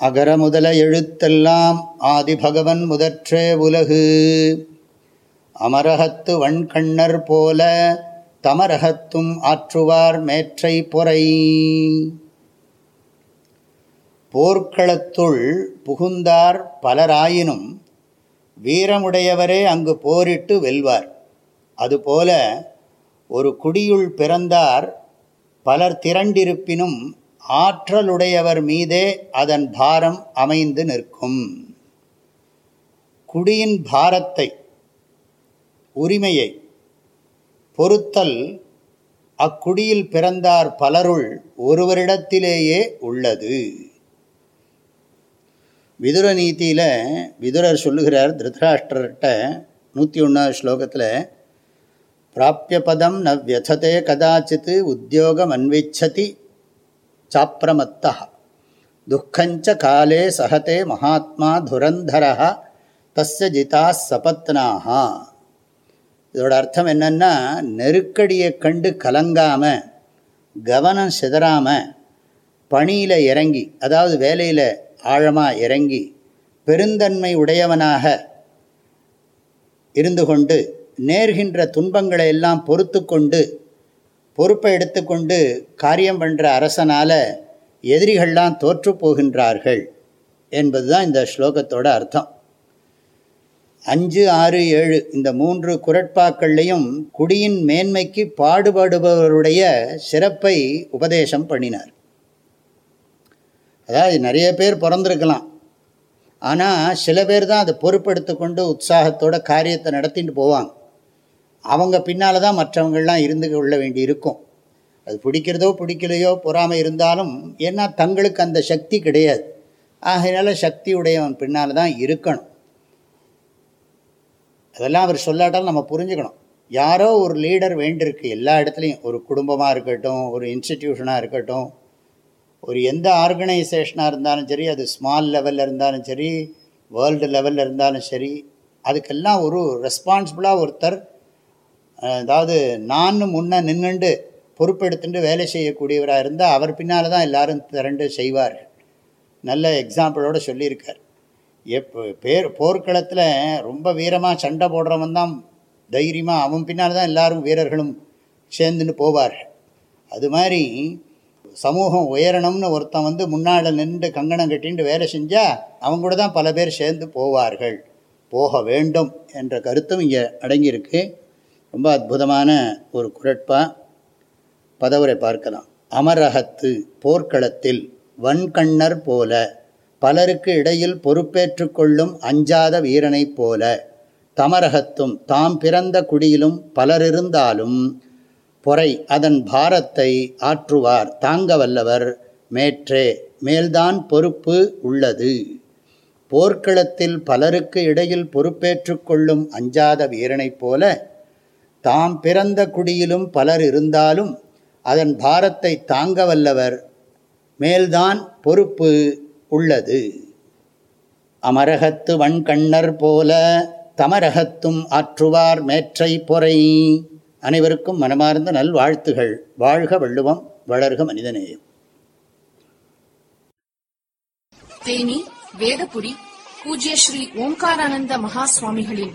அகர முதல எழுத்தெல்லாம் ஆதிபகவன் முதற்றே உலகு. அமரகத்து வண்கண்ணர் போல தமரகத்தும் ஆற்றுவார் மேற்றை பொறை. போர்க்களத்துள் புகுந்தார் பலராயினும் வீரமுடையவரே அங்கு போரிட்டு வெல்வார். அதுபோல ஒரு குடியுள் பிறந்தார் பலர் திரண்டிருப்பினும் ஆற்றலுடையவர் மீதே அதன் பாரம் அமைந்து நிற்கும். குடியின் பாரத்தை உரிமையை பொறுத்தல் அக்குடியில் பிறந்தார் பலருள் ஒருவரிடத்திலேயே உள்ளது. விதுர நீதியில் விதுரர் சொல்லுகிறார் திருதராஷ்டர்கிட்ட நூற்றி ஒன்றாவது ஸ்லோகத்தில் பிராப்பிய பதம் ந வியததே கதாச்சித் உத்தியோகம் அன்விச்சதி சாப்பிரமத்தா துக்கஞ்ச காலே சகதே மகாத்மா துரந்தர தஸ்ய ஜிதா சபத்னாக இதோட அர்த்தம் என்னென்னா நெருக்கடியை கண்டு கலங்காமல் கவனம் சிதறாமல் பணியில் இறங்கி அதாவது வேலையில் ஆழமாக இறங்கி பெருந்தன்மை உடையவனாக இருந்து கொண்டு நேர்கின்ற துன்பங்களை எல்லாம் பொறுத்து கொண்டு பொறுப்பை எடுத்துக்கொண்டு காரியம் பண்ணுற அரசனால் எதிரிகள்லாம் தோற்று போகின்றார்கள் என்பது தான் இந்த ஸ்லோகத்தோட அர்த்தம். அஞ்சு ஆறு ஏழு இந்த மூன்று குரட்பாக்கள்லையும் குடியின் மேன்மைக்கு பாடுபடுபவருடைய சிறப்பை உபதேசம் பண்ணினார். அதாவது நிறைய பேர் பிறந்திருக்கலாம். ஆனால் சில பேர் தான் அதை பொறுப்படுத்து கொண்டு உற்சாகத்தோட காரியத்தை நடத்திட்டு போவாங்க. அவங்க பின்னால் தான் மற்றவங்கள்லாம் இருந்து கொள்ள வேண்டி இருக்கும் அது பிடிக்கிறதோ பிடிக்கலையோ பொறாமல் இருந்தாலும் ஏன்னா தங்களுக்கு அந்த சக்தி கிடையாது. ஆகையினால சக்தியுடையவன் பின்னால் தான் இருக்கணும். அதெல்லாம் அவர் சொல்லாட்டாலும் நம்ம புரிஞ்சுக்கணும். யாரோ ஒரு லீடர் வேண்டியிருக்கு எல்லா இடத்துலையும். ஒரு குடும்பமாக இருக்கட்டும் ஒரு இன்ஸ்டிடியூஷனாக இருக்கட்டும். ஒரு எந்த ஆர்கனைசேஷனாக இருந்தாலும் சரி அது ஸ்மால் லெவலில் இருந்தாலும் சரி வேர்ல்டு லெவலில் இருந்தாலும் சரி அதுக்கெல்லாம் ஒரு ரெஸ்பான்சிபிளாக ஒருத்தர் அதாவது நான் முன்னே நின்றுண்டு பொறுப்பெடுத்துட்டு வேலை செய்யக்கூடியவராக இருந்தால் அவர் பின்னால் தான் எல்லோரும் திரண்டு செய்வார்கள். நல்ல எக்ஸாம்பிளோடு சொல்லியிருக்கார். எப் பேர் போர்க்களத்தில் ரொம்ப வீரமாக சண்டை போடுறவன் தான் தைரியமாக அவன் பின்னால் தான் எல்லாரும் வீரர்களும் சேர்ந்துன்னு போவார்கள். அது மாதிரி சமூகம் உயரணும்னு ஒருத்தன் வந்து முன்னால் நின்று கங்கணம் கட்டின்ட்டு வேலை செஞ்சால் அவங்க கூட தான் பல பேர் சேர்ந்து போவார்கள். போக வேண்டும் என்ற கருத்தும் இங்கே அடங்கியிருக்கு. ரொம்ப அற்புதமான ஒரு குரட்பா பதவுரை பார்க்கலாம். அமரகத்து போர்க்களத்தில் வன்கண்ணர் போல பலருக்கு இடையில் பொறுப்பேற்று கொள்ளும் அஞ்சாத வீரனைப் போல தமரகத்தும் தாம் பிறந்த குடியிலும் பலரிருந்தாலும் பொறை அதன் பாரத்தை ஆற்றுவார் தாங்க வல்லவர் மேற்றே மேல்தான் பொறுப்பு உள்ளது. போர்க்களத்தில் பலருக்கு இடையில் பொறுப்பேற்று கொள்ளும் அஞ்சாத வீரனைப் போல தாம் பிறந்த குடியிலும் பலர் இருந்தாலும் அதன் பாரத்தை தாங்க வல்லவர். மேல்தான் பொறுப்பு உள்ளது. அமரகத்து வன்கண்ணர் போல தமரகத்தும் ஆற்றுவார் மேற்றை பொறை. அனைவருக்கும் மனமார்ந்த நல்வாழ்த்துகள். வாழ்க வள்ளுவம் வளர்க மனிதநேயம் தேனி வேதபுரி பூஜ்ய ஸ்ரீ ஓம்காரானந்த மகா சுவாமிகளின்